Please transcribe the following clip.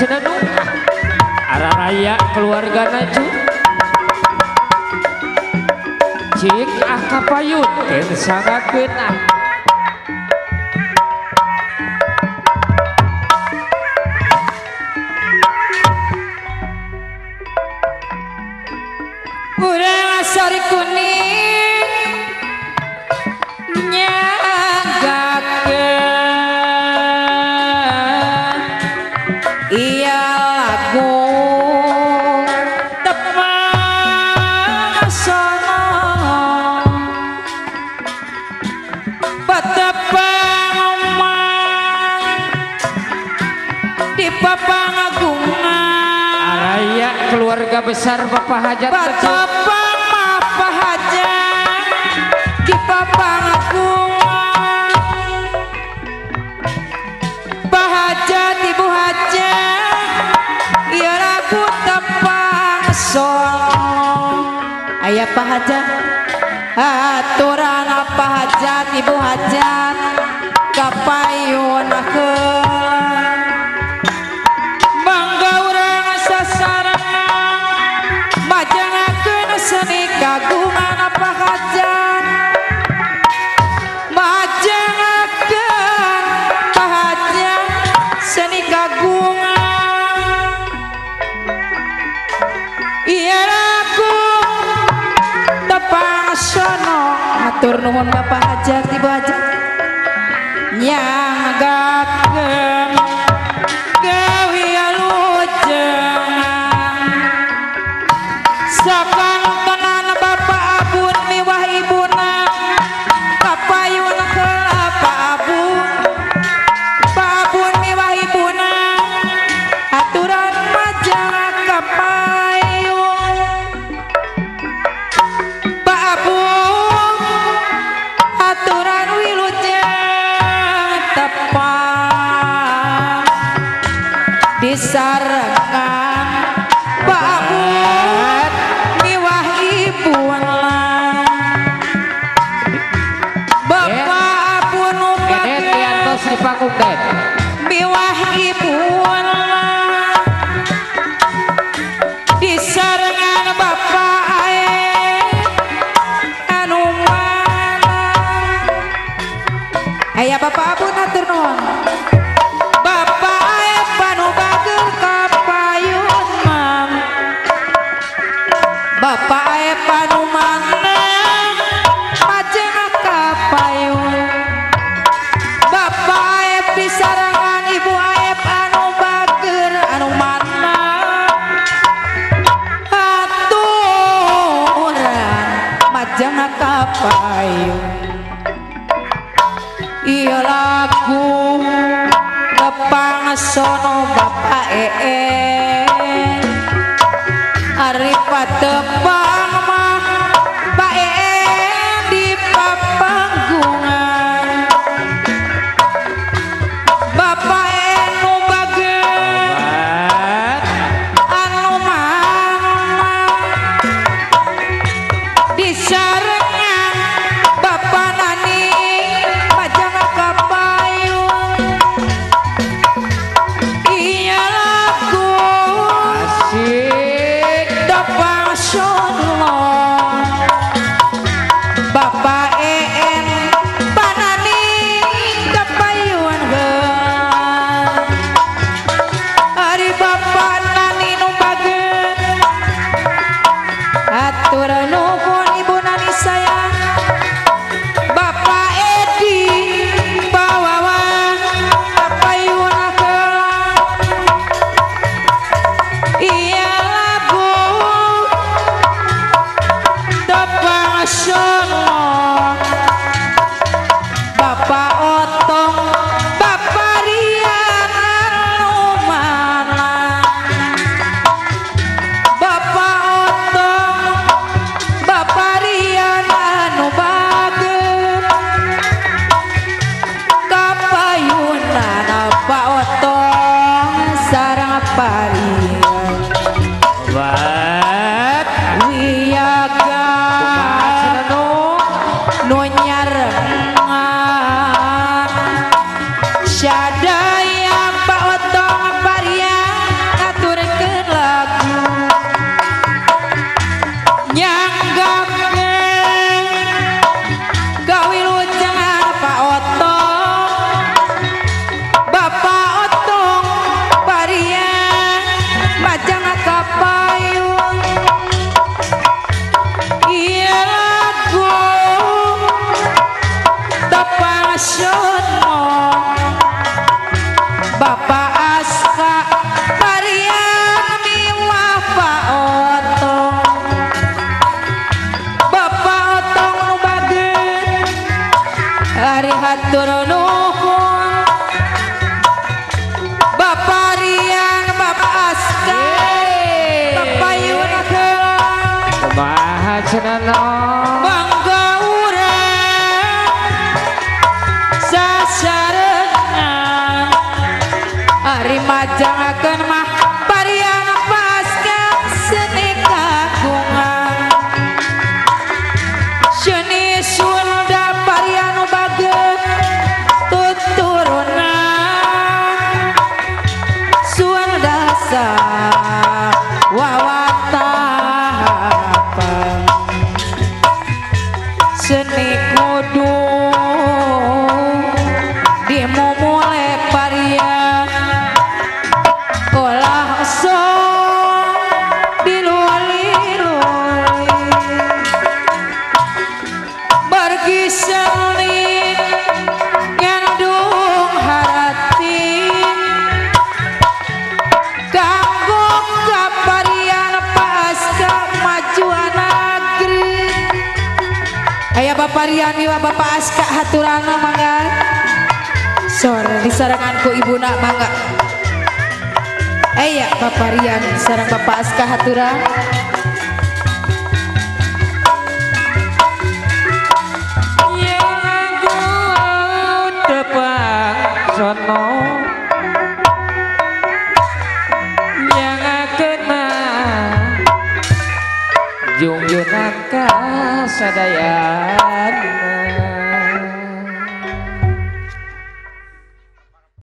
Sinanu arah raya keluarga Naju. Cik ah kapayun dan sangat benah keluarga besar Bapak Hajat Bapak Bapak Hajat. Di Bapak aku Bapak Hajat Ibu Hajat. Ya aku tepang song. Ayah Pak Hajat. Aturan apa Hajat Ibu Hajat. Tur Bapak Hajar, Ibu Hajat. Kisar payu iya lagu lepang sono bapak ee -e. arifat tepuk Bapak Aska Marian Miwah Pak Otong. Bapak Otong nu bageun Hari hatur nuhun. Bapak Rian Bapak Aska Bapak Yuna Kumaha cenah Aya Bapak Riani wa Bapak Aska haturana mangga. Sor disarangan ku ibu nak mangga. Aya Bapak Rian sarang Bapak Aska haturang Jung Yunaka sadayana